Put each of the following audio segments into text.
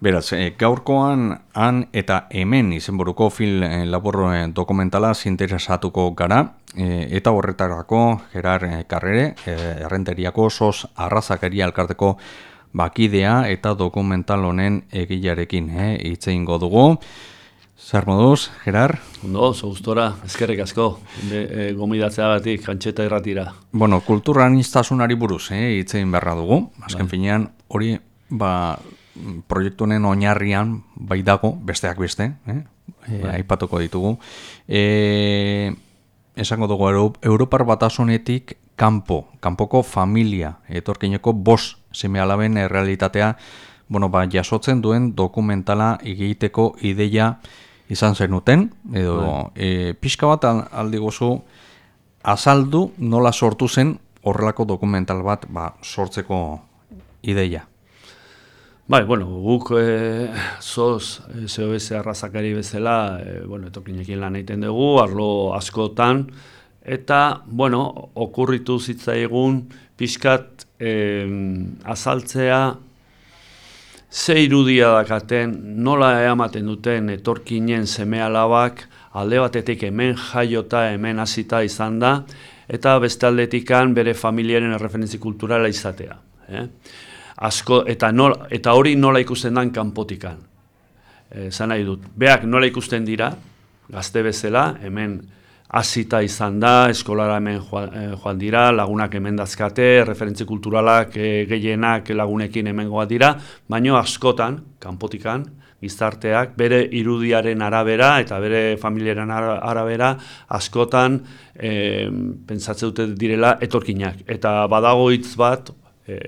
Beraz, e, gaurkoan han eta hemen izenburuko fil e, labor e, dokumentala zinteresatuko gara, e, eta horretarako gerar e, karrere, errenteriako sos arrazakaria elkarteko bakidea eta dokumental honen egilarekin e, itzein dugu. Zer moduz, Gerar? Ondo, zauztora, ezkerrik asko, e, gomidatzea batik, kantxeta erratira. Bueno, kulturan iztasunari buruz, eh, itzein berra dugu. Azken bai. finean, hori, ba, proiektu honen oinarrian bai dago besteak beste, eh? E, aipatuko ditugu. E, esango dugu Europar batasunetik kanpo, kanpoko familia, etorkineko bos seme alaben errealitatea, bueno, ba, jasotzen duen dokumentala egiteko ideia izan zenuten, edo e, pixka bat aldi gozu azaldu nola sortu zen horrelako dokumental bat ba, sortzeko ideia. Bai, bueno, guk e, zoz ZOS arrazakari bezala, e, bueno, etokinekin lan egiten dugu, arlo askotan, eta, bueno, okurritu zitzaigun, pixkat e, azaltzea, ze irudia dakaten, nola eamaten duten etorkinen seme alabak, alde batetik hemen jaiota, hemen hasita izan da, eta beste aldetikan bere familiaren referentzi kulturala izatea. Eh? Asko eta nol, eta hori nola ikusten dan kanpotikan. Eh, zan nahi dut. Beak nola ikusten dira, gazte bezala, hemen hasita izan da, eskolara hemen eh, joan, dira, lagunak hemen dazkate, referentzi kulturalak e, gehienak lagunekin hemen goa dira, baino askotan, kanpotikan, gizarteak, bere irudiaren arabera eta bere familiaren arabera, askotan e, pentsatze dute direla etorkinak. Eta badago hitz bat, e,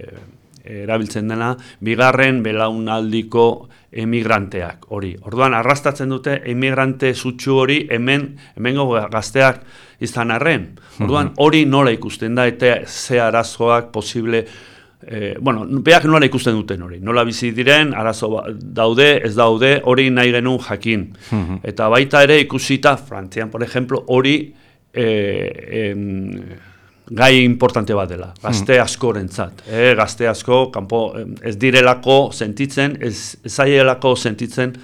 erabiltzen dena, bigarren belaunaldiko emigranteak hori. Orduan, arrastatzen dute emigrante zutxu hori hemen, hemengo gazteak izan arren. Orduan, hori nola ikusten da eta ze arazoak posible, eh, bueno, beak nola ikusten duten hori. Nola bizi diren, arazo ba, daude, ez daude, hori nahi genuen jakin. Eta baita ere ikusita, Frantzian, por ejemplo, hori... Eh, gai importante bat dela, gazte hmm. askorentzat. Eh, gazte asko, kanpo, ez direlako sentitzen, ez, ez aielako sentitzen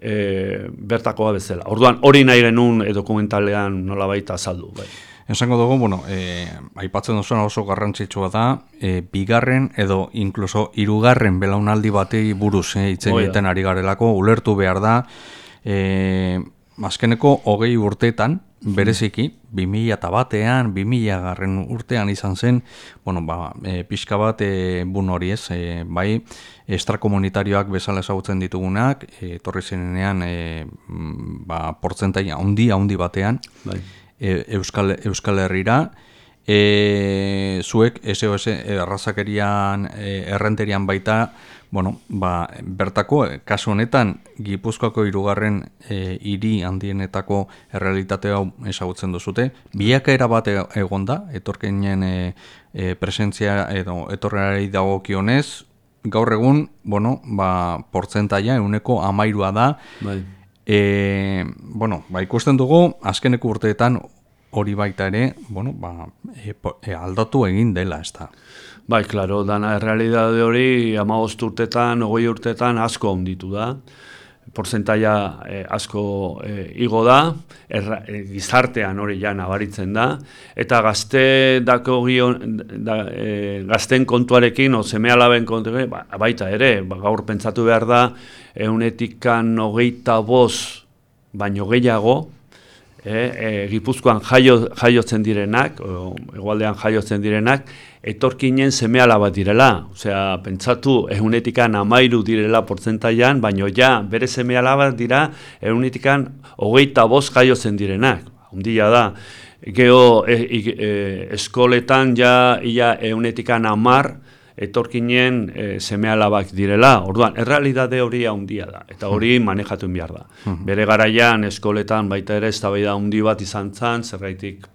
e, bertakoa bezala. Orduan, hori nahi genuen e, dokumentalean nola baita azaldu. Bai. Esango dugu, bueno, e, aipatzen duzuna oso garrantzitsua da, e, bigarren edo inkluso hirugarren belaunaldi batei buruz e, itzen egiten ari garelako, ulertu behar da, e, azkeneko hogei urteetan, bereziki, 2000 eta batean, 2000 garren urtean izan zen, bueno, ba, e, pixka bat e, bun hori ez, e, bai, estrakomunitarioak bezala ezagutzen ditugunak, e, torri zenean, e, mm, ba, portzentai handi, handi batean, bai. e, Euskal, Euskal Herrira, e, zuek SOS errazakerian, e, errenterian baita, bueno, ba, bertako, e, kasu honetan, Gipuzkoako irugarren e, hiri handienetako errealitate hau ezagutzen duzute, biakaera bat e, egon da, etorkenen e, e, presentzia edo etorrerari dago kionez, gaur egun, bueno, ba, portzentaia, euneko amairua da, bai. E, bueno, ba, ikusten dugu, azkeneko urteetan hori baita ere, bueno, ba, e, e, aldatu egin dela, ez da. Bai, klaro, dana errealidade hori ama urtetan, ogoi urtetan asko onditu da. Porzentaia e, asko e, igo da, erra, e, gizartean hori ja nabaritzen da. Eta gazte dako gion, da, e, gazten kontuarekin, o zeme alaben kontuarekin, ba, baita ere, ba, gaur pentsatu behar da, eunetikan hogeita boz baino gehiago, e, e, Gipuzkoan jaio, jaiotzen direnak, o, egualdean jaiotzen direnak, etorkinen semeala bat direla. Osea, pentsatu, egunetikan amairu direla portzentaian, baino ja, bere semeala bat dira, egunetikan hogeita bost jaiotzen direnak. Hundia da, geho e, e, eskoletan ja, ia egunetikan amar, etorkinen e, seme alabak direla. Orduan, errealidade hori handia da, eta hori hmm. manejatu behar da. Hmm. Bere garaian eskoletan baita ere eztabaida handi bat izan zan, zerraitik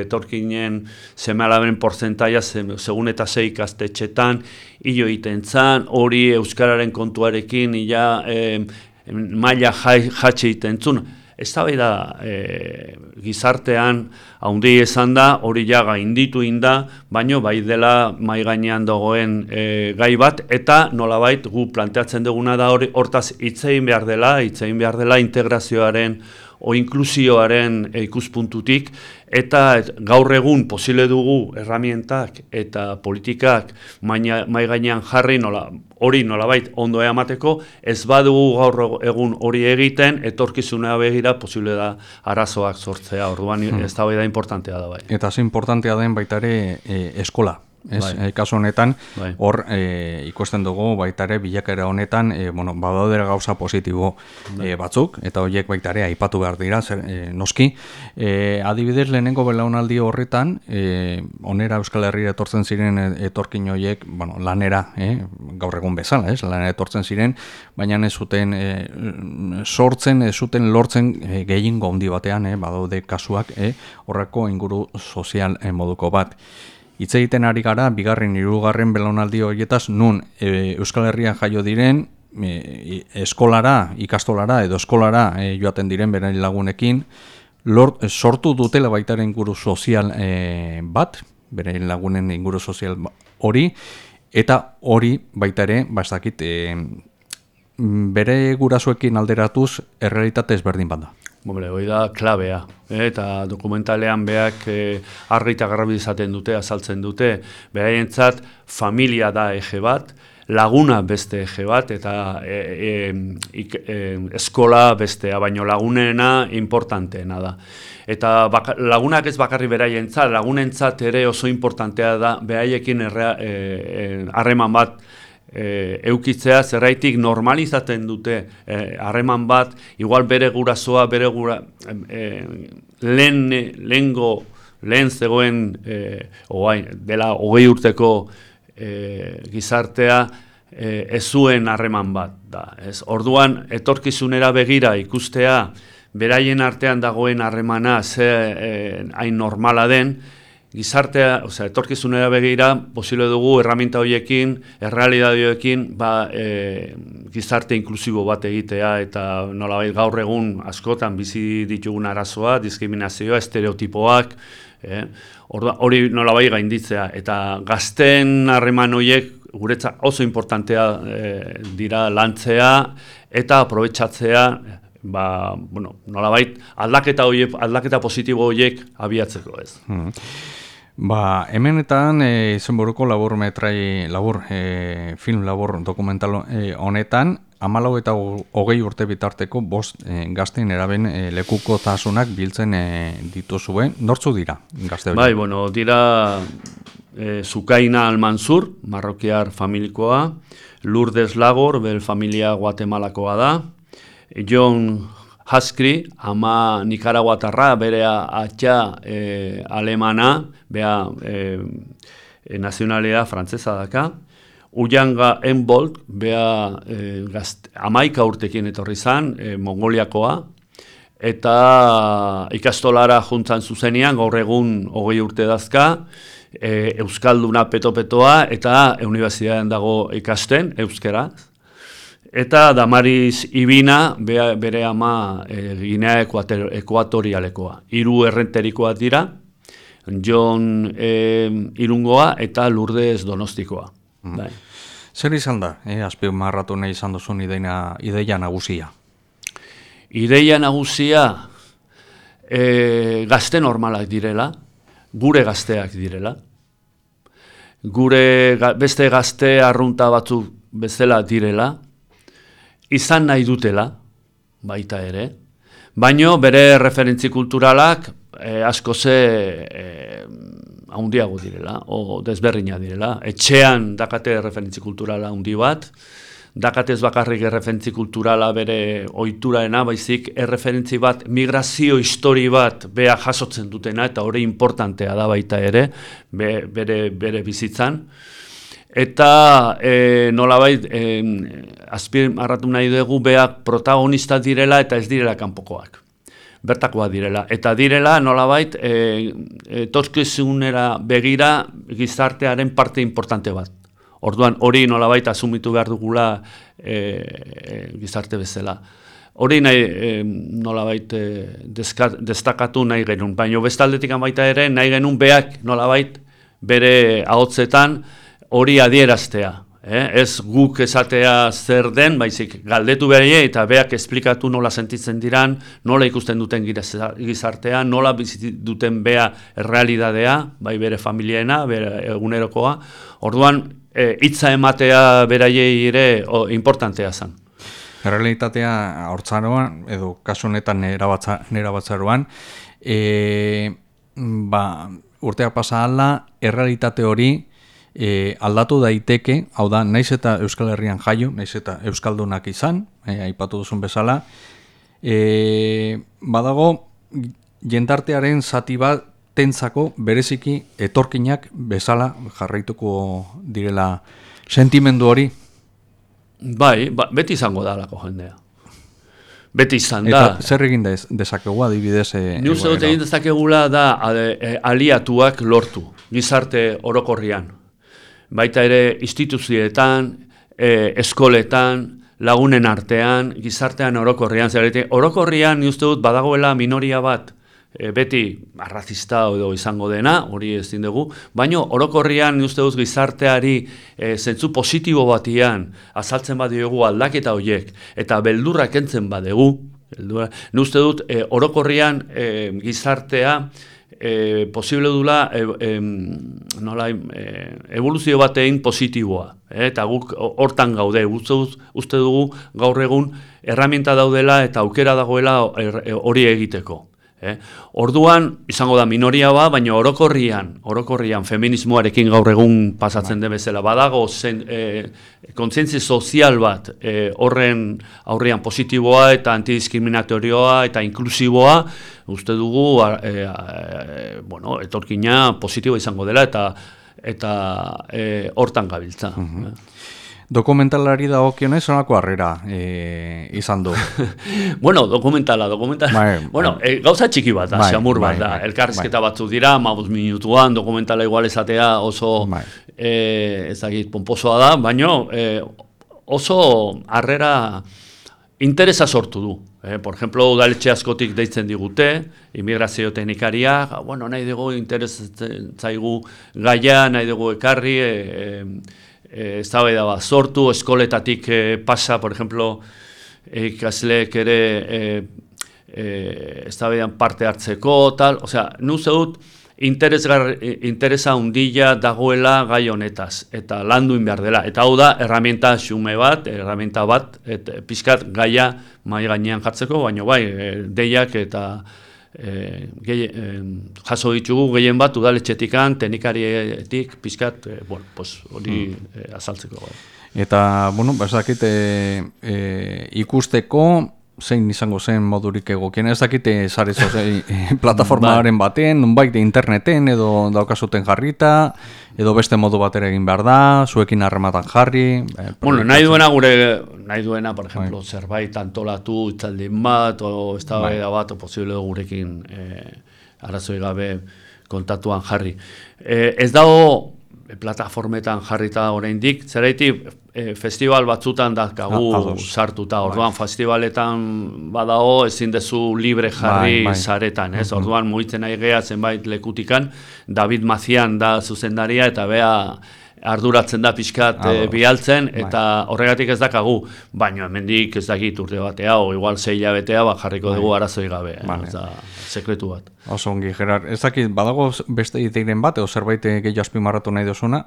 etorkinen seme alaben porcentaia segun eta zei ikastetxetan, hilo egiten zan, hori euskararen kontuarekin, ia, e, maila jatxe egiten zun, ez da e, gizartean haundi esan da, hori ja gainditu inda, baino bai dela mai gainean dagoen e, gai bat, eta nolabait gu planteatzen duguna da hori hortaz hitzein behar dela, hitzein behar dela integrazioaren o inklusioaren ikuspuntutik eta gaur egun posible dugu erramientak eta politikak mai gainean jarri nola hori nolabait ondo emateko ez badugu gaur egun hori egiten etorkizunea begira posible da arazoak sortzea. Orduan hmm. ez da importantea da bai. Eta ze importantea den baita ere e, eskola Ez, bai. e, kasu honetan, bai. hor e, ikusten dugu baita ere bilakera honetan, e, bueno, badaudera gauza positibo bai. batzuk, eta horiek baita ere aipatu behar dira, zer, e, noski. E, adibidez, lehenengo belaunaldi horretan, e, onera Euskal Herria etortzen ziren etorkin horiek, bueno, lanera, e, gaur egun bezala, ez, lanera etortzen ziren, baina ez zuten e, sortzen, ez zuten lortzen e, gehien gondi batean, e, badaude kasuak, e, horreko inguru sozial e, moduko bat. Hitz egiten ari gara, bigarren, hirugarren belaunaldi horietaz, nun e, Euskal Herrian jaio diren, e, eskolara, ikastolara edo eskolara e, joaten diren beren lagunekin, lort, sortu dutela baitaren inguru sozial e, bat, beren lagunen inguru sozial hori, eta hori baitare, bastakit, e, bere gurasoekin alderatuz, errealitate ezberdin banda. Hombre, hoi da klabea, eh? eta dokumentalean beak eh, argi eta garrabi izaten dute, azaltzen dute, beraientzat familia da ege bat, laguna beste ege bat, eta e, e, eskola bestea, baino lagunena importanteena da. Eta lagunak ez bakarri beraientzat, lagunentzat ere oso importantea da, behaiekin harreman bat, e, eukitzea zerraitik normalizaten dute e, harreman bat, igual bere gurasoa, bere gura, e, lehen, lehengo, lehen zegoen, e, oain, dela hogei urteko e, gizartea, e, ez zuen harreman bat. Da, ez? Orduan, etorkizunera begira ikustea, beraien artean dagoen harremana ze hain normala den, gizartea, osea, etorkizunera begira, posible dugu erraminta horiekin, errealidadioekin, ba, e, gizarte inklusibo bat egitea eta nolabait gaur egun askotan bizi ditugun arazoa, diskriminazioa, estereotipoak, eh? hori nolabait gainditzea eta gazten harreman horiek guretza oso importantea e, dira lantzea eta aprobetxatzea ba, bueno, nolabait aldaketa horiek, aldaketa positibo horiek abiatzeko ez. Hmm. Ba, hemenetan e, izenburuko labur metrai, labur, e, film labur dokumental e, honetan, amalau eta hogei urte bitarteko bost e, gaztein eraben e, lekuko tasunak biltzen e, dituzue. Nortzu dira gazte hori? Bai, bueno, dira e, Zukaina Almanzur, marrokiar familikoa, Lourdes Lagor, bel familia guatemalakoa da, John Haskri, ama Nikaraguatarra, bere atxa e, alemana, bea e, e, nazionalea frantzesa daka. Uyanga Enbolt, bea e, amaika urtekin etorri zan, e, mongoliakoa, eta ikastolara juntzan zuzenean, gaur egun hogei urte dazka, e, Euskalduna peto-petoa, eta universidadean dago ikasten, euskera, Eta Damariz Ibina bere ama e, Ginea Ekuatorialekoa. Hiru errenterikoak dira, John e, Irungoa eta Lourdes Donostikoa. Mm. Bai. Zer izan da, e, azpio marratu nahi izan duzun ideia, ideia nagusia? Ideia nagusia e, gazte normalak direla, gure gazteak direla. Gure beste gazte arrunta batzu bezala direla, izan nahi dutela, baita ere, baino bere referentzi kulturalak e, asko ze e, haundiago direla, o desberrina direla. Etxean dakate referentzi kulturala handi bat, dakatez bakarrik erreferentzi kulturala bere oituraena, baizik erreferentzi bat, migrazio histori bat beha jasotzen dutena, eta hori importantea da baita ere, bere, bere bizitzan. Eta e, nolabait e, azpir marratu nahi dugu beak protagonista direla eta ez direla kanpokoak. Bertakoa direla. Eta direla nolabait e, e, begira gizartearen parte importante bat. Orduan hori nolabait asumitu behar dugula e, e, gizarte bezala. hori nahi e, nolabait e, destakatu nahi genuen, baina bestaldetik baita ere nahi genuen beak nolabait bere ahotzetan hori adieraztea. Eh? Ez guk esatea zer den, baizik galdetu bere eta beak esplikatu nola sentitzen diran, nola ikusten duten gizartea, nola bizit duten bea errealidadea, bai bere familiena, bere egunerokoa. Orduan, e, hitza ematea beraiei ere o, importantea zen. Errealitatea hortzaroan, edo kasu honetan nera batzaroan, e, ba, urtea pasa ala, errealitate hori e, aldatu daiteke, hau da, naiz eta Euskal Herrian jaio, naiz eta Euskaldunak izan, e, aipatu duzun bezala, e, badago, jendartearen zati bat tentzako bereziki etorkinak bezala jarraituko direla sentimendu hori? Bai, ba, beti izango da lako jendea. Beti izan da. Eta zer egin dez, dezakegu adibidez? E, Nuz egin dezakegula da e, aliatuak lortu, gizarte orokorrian baita ere instituzioetan, e, eskoletan, lagunen artean, gizartean orokorrian, zerretik, orokorrian uste dut badagoela minoria bat, e, beti arrazista edo izango dena, hori ez dugu, baino orokorrian uste dut gizarteari e, zentzu positibo batian azaltzen badiogu aldaketa horiek, eta beldurra kentzen badegu, beldurra, uste dut e, orokorrian e, gizartea, e, posible dula e, e, nola, e, evoluzio batein positiboa. E, eta guk hortan gaude, uste, uste dugu gaur egun erramienta daudela eta aukera dagoela hori egiteko. Eh? Orduan, izango da minoria ba, baina orokorrian, orokorrian feminismoarekin gaur egun pasatzen den bezala badago zen eh, kontzientzi sozial bat eh, horren aurrian positiboa eta antidiskriminatorioa eta inklusiboa, uste dugu eh, eh, bueno, etorkina positiboa izango dela eta eta eh, hortan gabiltza. Uh Dokumentalari da okionez, onako harrera e, izan du. bueno, dokumentala, dokumentala. Bai, bueno, bai. E, gauza txiki bat, bai, xamur bat bai, da. Bai, Elkarrizketa bai. batzu dira, mabuz minutuan, dokumentala igual ezatea oso e, ezagit, pomposoa da, baina e, oso harrera interesa sortu du. Eh, por ejemplo, udaletxe askotik deitzen digute, immigrazio teknikaria, bueno, nahi dugu interesatzen zaigu gaia, nahi dugu ekarri, e, eh, da bat sortu, eskoletatik eh, pasa, por ejemplo, ikasleek ere eh, eh, parte hartzeko, tal, osea, nuze dut, interesa undila dagoela gai honetaz, eta landuin behar dela. Eta hau da, erramienta xume bat, erramienta bat, et, pizkat gaia mai gainean jartzeko, baina bai, eh, deiak eta e, jaso ditugu gehien bat udaletxetikan, teknikarietik, pizkat, e, bueno, pues, hori mm. azaltzeko. Bai. Eta, bueno, bazakit, e, e, ikusteko, zein izango zen modurik egokien, ez dakite zare plataformaren bai. baten, nunbait interneten edo daukazuten jarrita, edo beste modu batera egin behar da, zuekin harrematan jarri. Eh, bueno, nahi duena gure, nahi duena, por ejemplo, bai. zerbait antolatu, itzaldin bat, o ez da bai. bat, o posible gurekin eh, arazoi gabe kontatuan jarri. Eh, ez dago plataformetan jarrita oraindik, zeraitik e, festival batzutan dakagu ah, sartuta, bai. orduan bai. festivaletan badago ezin dezu libre jarri bai, bai. zaretan, ez? Orduan mugitzen nahi geha zenbait lekutikan, David Mazian da zuzendaria eta bea arduratzen da pixkat e, bialtzen, bai. eta horregatik ez dakagu, baina hemendik ez dakit urte batea, o igual zeila betea, ba, jarriko bai. dugu arazoi gabe, eh? sekretu bat. Oso ongi, Gerard, ez dakit, badago beste iteiren bat, edo zerbait gehiago azpimarratu nahi dozuna,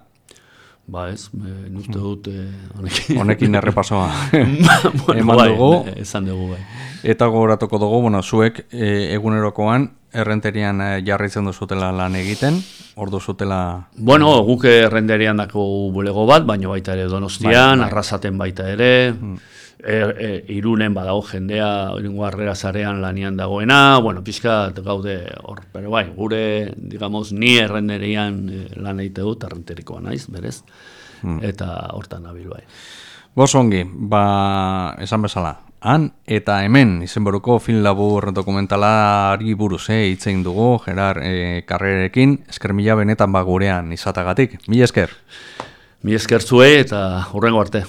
Ba ez, e, nuzte dut e, honekin. Honekin errepasoa. bueno, Eman bai, dugu. Esan dugu, bai. Eta gogoratuko dugu, bueno, zuek e, egunerokoan errenterian e, jarraitzen duzutela lan egiten, ordu zutela... Bueno, guk errenterian dako bulego bat, baina baita ere donostian, bai, bai. arrasaten baita ere, mm er, e, irunen badago jendea oingo harrera zarean lanian dagoena, bueno, pixka gaude hor, pero bai, gure, digamos, ni errenderian e, lan egite dut, errenterikoa naiz, berez, hmm. eta hortan nabil bai. Bosongi, ba, esan bezala, han eta hemen izenboruko film labur dokumentalari buruz, eh, itzein dugu, gerar, e, karrerekin, esker mila benetan ba gurean izatagatik. Mila esker. Mila esker zue eta hurrengo arte.